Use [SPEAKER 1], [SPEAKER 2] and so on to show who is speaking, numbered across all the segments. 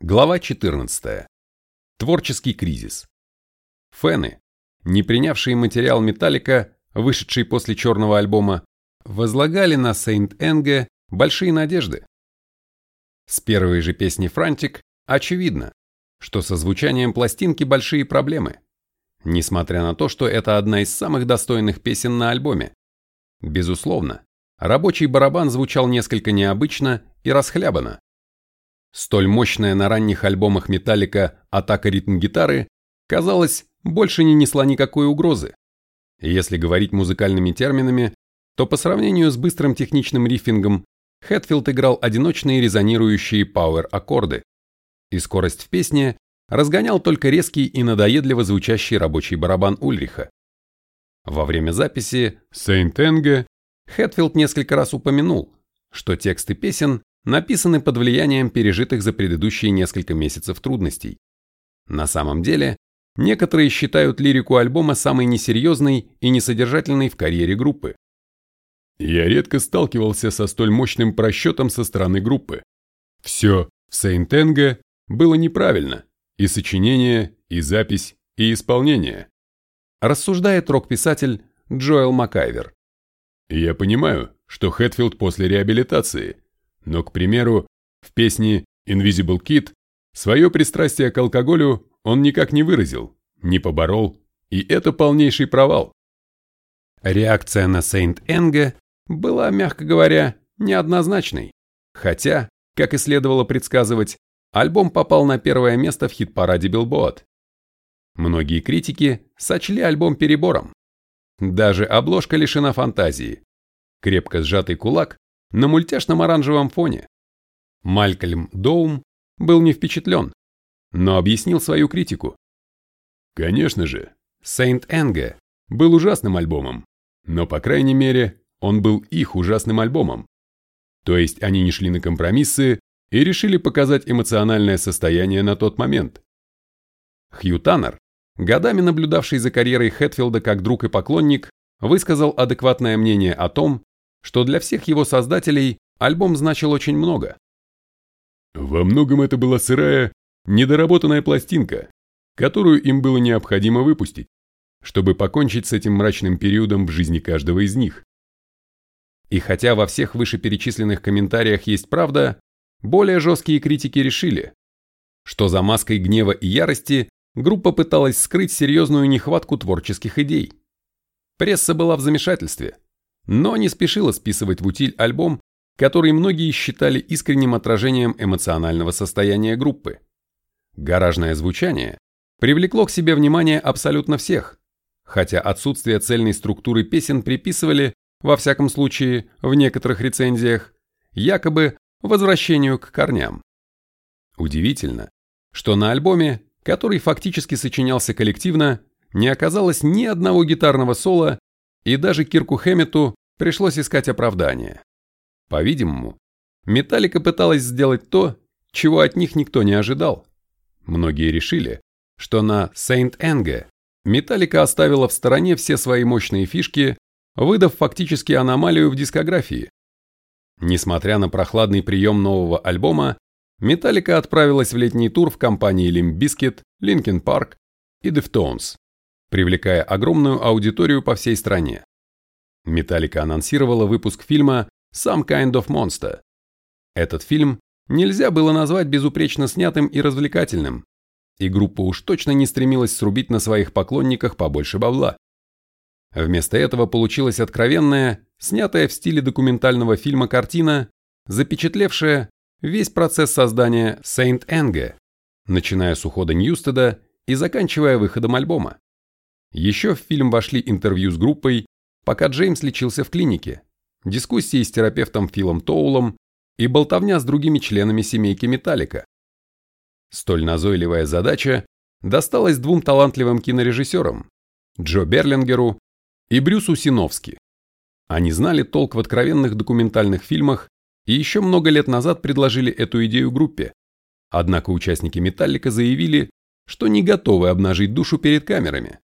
[SPEAKER 1] Глава 14. Творческий кризис. Фэны, не принявшие материал Металлика, вышедший после черного альбома, возлагали на Сейнт Энге большие надежды. С первой же песни «Франтик» очевидно, что со звучанием пластинки большие проблемы, несмотря на то, что это одна из самых достойных песен на альбоме. Безусловно, рабочий барабан звучал несколько необычно и расхлябанно, Столь мощная на ранних альбомах Металлика атака ритм-гитары, казалось, больше не несла никакой угрозы. Если говорить музыкальными терминами, то по сравнению с быстрым техничным риффингом, Хэтфилд играл одиночные резонирующие пауэр-аккорды, и скорость в песне разгонял только резкий и надоедливо звучащий рабочий барабан Ульриха. Во время записи «Сейнт Энге» Хэтфилд несколько раз упомянул, что тексты песен написаны под влиянием пережитых за предыдущие несколько месяцев трудностей. На самом деле, некоторые считают лирику альбома самой несерьезной и несодержательной в карьере группы.
[SPEAKER 2] Я редко сталкивался со столь мощным просчетом со стороны группы. Все в Сейнтенге было неправильно, и сочинение, и запись, и исполнение.
[SPEAKER 1] Рассуждает рок-писатель Джоэл Макайвер.
[SPEAKER 2] Я понимаю, что Хэтфилд после реабилитации – но, к примеру, в песне Invisible Kid свое пристрастие к алкоголю он никак не выразил, не поборол, и это полнейший провал.
[SPEAKER 1] Реакция на Saint Энге была, мягко говоря, неоднозначной, хотя, как и следовало предсказывать, альбом попал на первое место в хит-параде Billboard. Многие критики сочли альбом перебором. Даже обложка лишена фантазии. Крепко сжатый кулак на мультяшном оранжевом фоне. Малькольм Доум был не впечатлен, но объяснил свою критику.
[SPEAKER 2] Конечно же, Saint Энге был ужасным альбомом, но, по крайней мере, он был их ужасным альбомом. То есть они не шли на компромиссы и решили показать эмоциональное состояние на тот момент.
[SPEAKER 1] Хью Таннер, годами наблюдавший за карьерой Хэтфилда как друг и поклонник, высказал адекватное мнение о том, что для всех его создателей альбом значил очень много.
[SPEAKER 2] Во многом это была сырая, недоработанная пластинка, которую им было необходимо выпустить, чтобы покончить с этим мрачным периодом в жизни каждого из них.
[SPEAKER 1] И хотя во всех вышеперечисленных комментариях есть правда, более жесткие критики решили, что за маской гнева и ярости группа пыталась скрыть серьезную нехватку творческих идей. Пресса была в замешательстве – но не спешила списывать в утиль альбом, который многие считали искренним отражением эмоционального состояния группы. Гаражное звучание привлекло к себе внимание абсолютно всех, хотя отсутствие цельной структуры песен приписывали, во всяком случае, в некоторых рецензиях, якобы возвращению к корням. Удивительно, что на альбоме, который фактически сочинялся коллективно, не оказалось ни одного гитарного соло и даже Кирку Хэммету пришлось искать оправдание. По-видимому, Металлика пыталась сделать то, чего от них никто не ожидал. Многие решили, что на Saint Энге Металлика оставила в стороне все свои мощные фишки, выдав фактически аномалию в дискографии. Несмотря на прохладный прием нового альбома, Металлика отправилась в летний тур в компании Limp Bizkit, Linkin Park и Deftones привлекая огромную аудиторию по всей стране. Металлика анонсировала выпуск фильма «Some Kind of Monster». Этот фильм нельзя было назвать безупречно снятым и развлекательным, и группа уж точно не стремилась срубить на своих поклонниках побольше бабла. Вместо этого получилась откровенная, снятая в стиле документального фильма картина, запечатлевшая весь процесс создания Saint Энге, начиная с ухода Ньюстеда и заканчивая выходом альбома. Еще в фильм вошли интервью с группой, пока Джеймс лечился в клинике, дискуссии с терапевтом Филом Тоулом и болтовня с другими членами семейки Металлика. Столь назойливая задача досталась двум талантливым кинорежиссерам, Джо Берлингеру и Брюсу Синовски. Они знали толк в откровенных документальных фильмах и еще много лет назад предложили эту идею группе. Однако участники Металлика заявили, что не готовы обнажить душу перед камерами.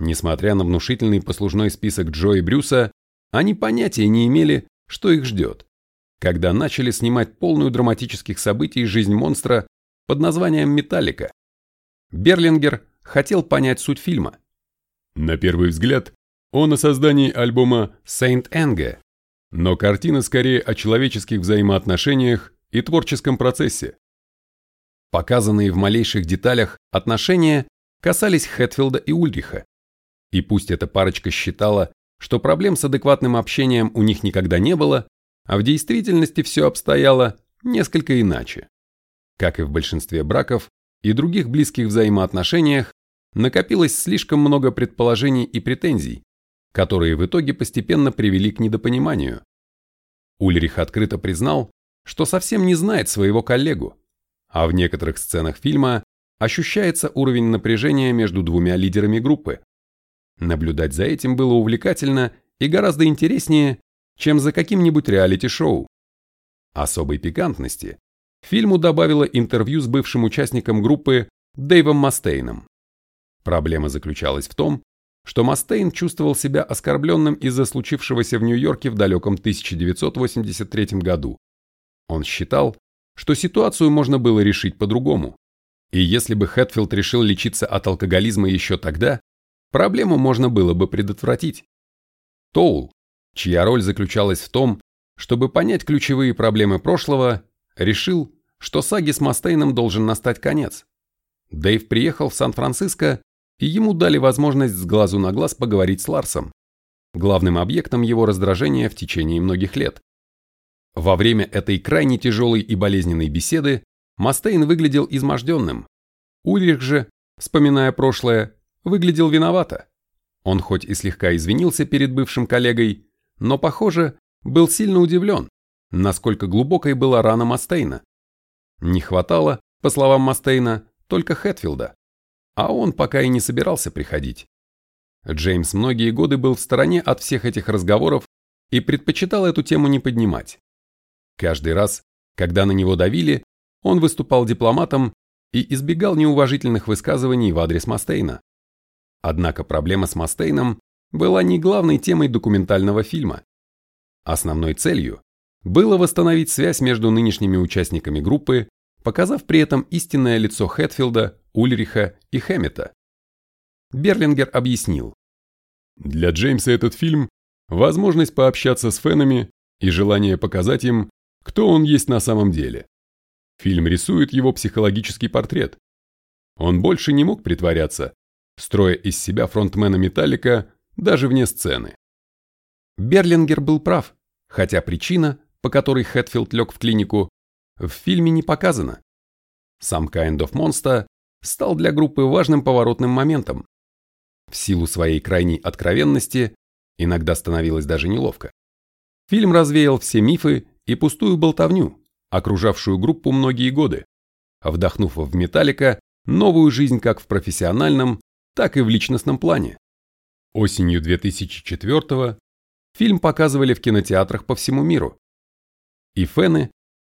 [SPEAKER 1] Несмотря на внушительный послужной список Джо и Брюса, они понятия не имели, что их ждет, когда начали снимать полную драматических событий жизнь монстра, под названием «Металлика». Берлингер хотел понять суть фильма.
[SPEAKER 2] На первый взгляд, он о создании альбома
[SPEAKER 1] Saint Anger,
[SPEAKER 2] но картина скорее о человеческих взаимоотношениях и творческом процессе.
[SPEAKER 1] Показанные в малейших деталях отношения касались Хэтфилда и Ульриха. И пусть эта парочка считала, что проблем с адекватным общением у них никогда не было, а в действительности все обстояло несколько иначе. Как и в большинстве браков и других близких взаимоотношениях, накопилось слишком много предположений и претензий, которые в итоге постепенно привели к недопониманию. Ульрих открыто признал, что совсем не знает своего коллегу, а в некоторых сценах фильма ощущается уровень напряжения между двумя лидерами группы. Наблюдать за этим было увлекательно и гораздо интереснее, чем за каким-нибудь реалити-шоу. Особой пикантности фильму добавило интервью с бывшим участником группы Дэйвом Мастейном. Проблема заключалась в том, что Мастейн чувствовал себя оскорбленным из-за случившегося в Нью-Йорке в далеком 1983 году. Он считал, что ситуацию можно было решить по-другому. И если бы Хэтфилд решил лечиться от алкоголизма еще тогда, проблему можно было бы предотвратить. Тоул, чья роль заключалась в том, чтобы понять ключевые проблемы прошлого, решил, что саге с Мастейном должен настать конец. Дэйв приехал в Сан-Франциско и ему дали возможность с глазу на глаз поговорить с Ларсом, главным объектом его раздражения в течение многих лет. Во время этой крайне тяжелой и болезненной беседы Мастейн выглядел изможденным. Ульрих же, вспоминая прошлое, выглядел виновато. Он хоть и слегка извинился перед бывшим коллегой, но, похоже, был сильно удивлен, насколько глубокой была рана Мастейна. Не хватало, по словам Мастейна, только Хэтфилда а он пока и не собирался приходить. Джеймс многие годы был в стороне от всех этих разговоров и предпочитал эту тему не поднимать. Каждый раз, когда на него давили, он выступал дипломатом и избегал неуважительных высказываний в адрес Мастейна. Однако проблема с Мастейном была не главной темой документального фильма. Основной целью было восстановить связь между нынешними участниками группы, показав при этом истинное лицо Хэтфилда Ульриха и Хэммета. Берлингер объяснил.
[SPEAKER 2] Для Джеймса этот фильм – возможность пообщаться с фенами и желание показать им, кто он есть на самом деле. Фильм рисует его психологический портрет. Он больше не мог притворяться, строя из себя фронтмена Металлика даже вне сцены.
[SPEAKER 1] Берлингер был прав, хотя причина, по которой Хэтфилд лег в клинику, в фильме не показана. Сам Kind of Monster стал для группы важным поворотным моментом. В силу своей крайней откровенности иногда становилось даже неловко. Фильм развеял все мифы и пустую болтовню, окружавшую группу многие годы, вдохнув в Металлика новую жизнь как в профессиональном, так и в личностном плане. Осенью 2004 фильм показывали в кинотеатрах по всему миру. И фэны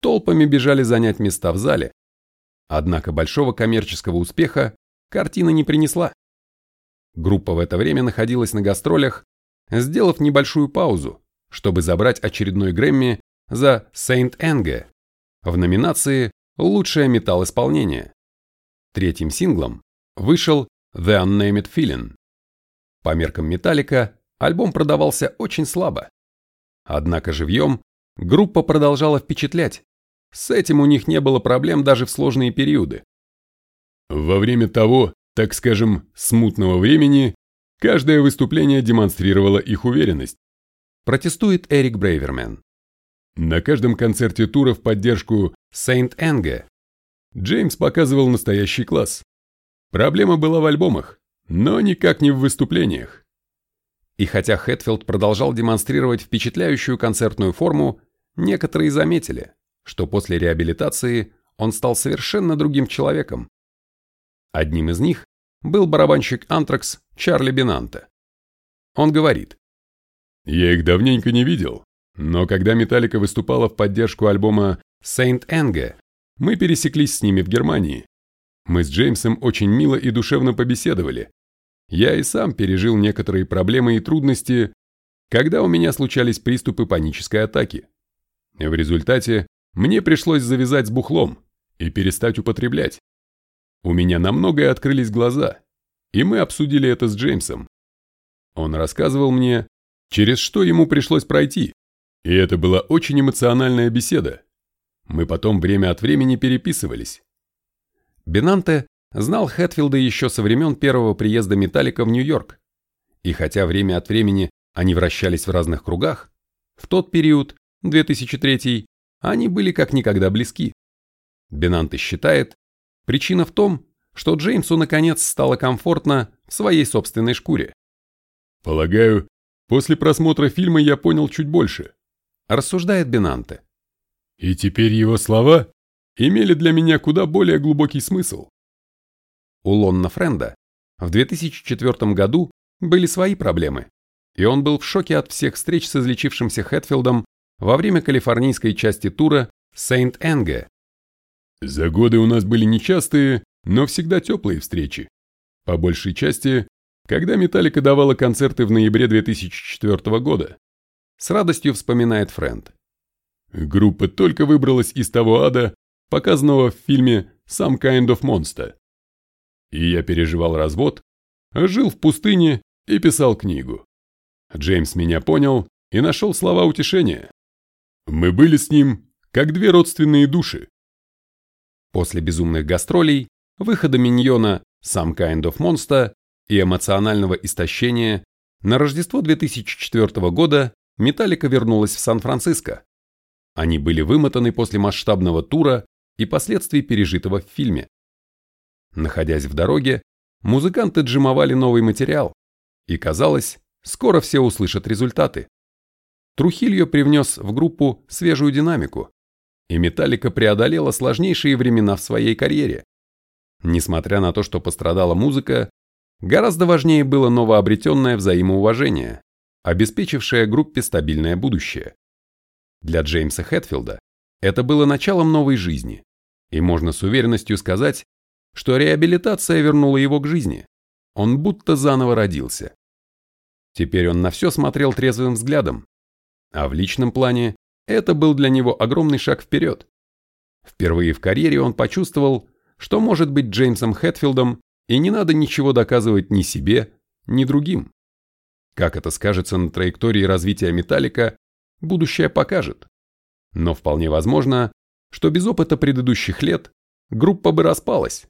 [SPEAKER 1] толпами бежали занять места в зале, Однако большого коммерческого успеха картина не принесла. Группа в это время находилась на гастролях, сделав небольшую паузу, чтобы забрать очередной Грэмми за Saint Anger в номинации «Лучшее металл-исполнение». Третьим синглом вышел The Unnamed Feeling. По меркам Металлика альбом продавался очень слабо. Однако живьем группа продолжала впечатлять, с этим у них не было проблем даже в сложные периоды.
[SPEAKER 2] Во время того, так скажем, смутного времени, каждое выступление демонстрировало их уверенность.
[SPEAKER 1] Протестует Эрик Брейвермен.
[SPEAKER 2] На каждом концерте тура в поддержку
[SPEAKER 1] Saint Anger
[SPEAKER 2] Джеймс показывал настоящий класс. Проблема была в альбомах, но никак не в выступлениях.
[SPEAKER 1] И хотя Хэтфилд продолжал демонстрировать впечатляющую концертную форму, некоторые заметили, что после реабилитации он стал совершенно другим человеком. Одним из них был барабанщик Антракс Чарли Бинанте. Он говорит,
[SPEAKER 2] «Я их давненько не видел, но когда Металлика выступала в поддержку альбома
[SPEAKER 1] Saint Anger,
[SPEAKER 2] мы пересеклись с ними в Германии. Мы с Джеймсом очень мило и душевно побеседовали. Я и сам пережил некоторые проблемы и трудности, когда у меня случались приступы панической атаки. В результате мне пришлось завязать с бухлом, и перестать употреблять. У меня на многое открылись глаза, и мы обсудили это с Джеймсом. Он рассказывал мне, через что ему пришлось пройти, и это была очень эмоциональная беседа. Мы потом время от времени переписывались.
[SPEAKER 1] Бенанте знал Хэтфилда еще со времен первого приезда Металлика в Нью-Йорк. И хотя время от времени они вращались в разных кругах, в тот период, 2003, они были как никогда близки. Бенанте считает, причина в том, что Джеймсу наконец стало комфортно в своей собственной шкуре.
[SPEAKER 2] Полагаю, после просмотра фильма я понял чуть больше.
[SPEAKER 1] Рассуждает Бенанте.
[SPEAKER 2] И теперь его слова имели для меня куда более глубокий смысл.
[SPEAKER 1] У Лонна Френда в 2004 году были свои проблемы, и он был в шоке от всех встреч с излечившимся Хэтфилдом во время калифорнийской части тура Сейнт-Энге.
[SPEAKER 2] За годы у нас были нечастые, но всегда теплые встречи. По большей части, когда Металлика давала концерты в ноябре 2004 года.
[SPEAKER 1] С радостью вспоминает Фрэнд.
[SPEAKER 2] Группа только выбралась из того ада, показанного в фильме «Some Kind of Monster». И я переживал развод, жил в пустыне и писал книгу. Джеймс меня понял и нашел слова утешения. Мы были с ним, как две родственные души.
[SPEAKER 1] После безумных гастролей, выхода Миньона «Some Kind of Monster» и эмоционального истощения, на Рождество 2004 года Металлика вернулась в Сан-Франциско. Они были вымотаны после масштабного тура и последствий пережитого в фильме. Находясь в дороге, музыканты джимовали новый материал, и казалось, скоро все услышат результаты. Трухильо привнес в группу свежую динамику, и Металлика преодолела сложнейшие времена в своей карьере. Несмотря на то, что пострадала музыка, гораздо важнее было новообретенное взаимоуважение, обеспечившее группе стабильное будущее. Для Джеймса Хэтфилда это было началом новой жизни, и можно с уверенностью сказать, что реабилитация вернула его к жизни. Он будто заново родился. Теперь он на все смотрел трезвым взглядом, а в личном плане это был для него огромный шаг вперед. Впервые в карьере он почувствовал, что может быть Джеймсом Хэтфилдом, и не надо ничего доказывать ни себе, ни другим. Как это скажется на траектории развития Металлика, будущее покажет. Но вполне возможно, что без опыта предыдущих лет группа бы распалась,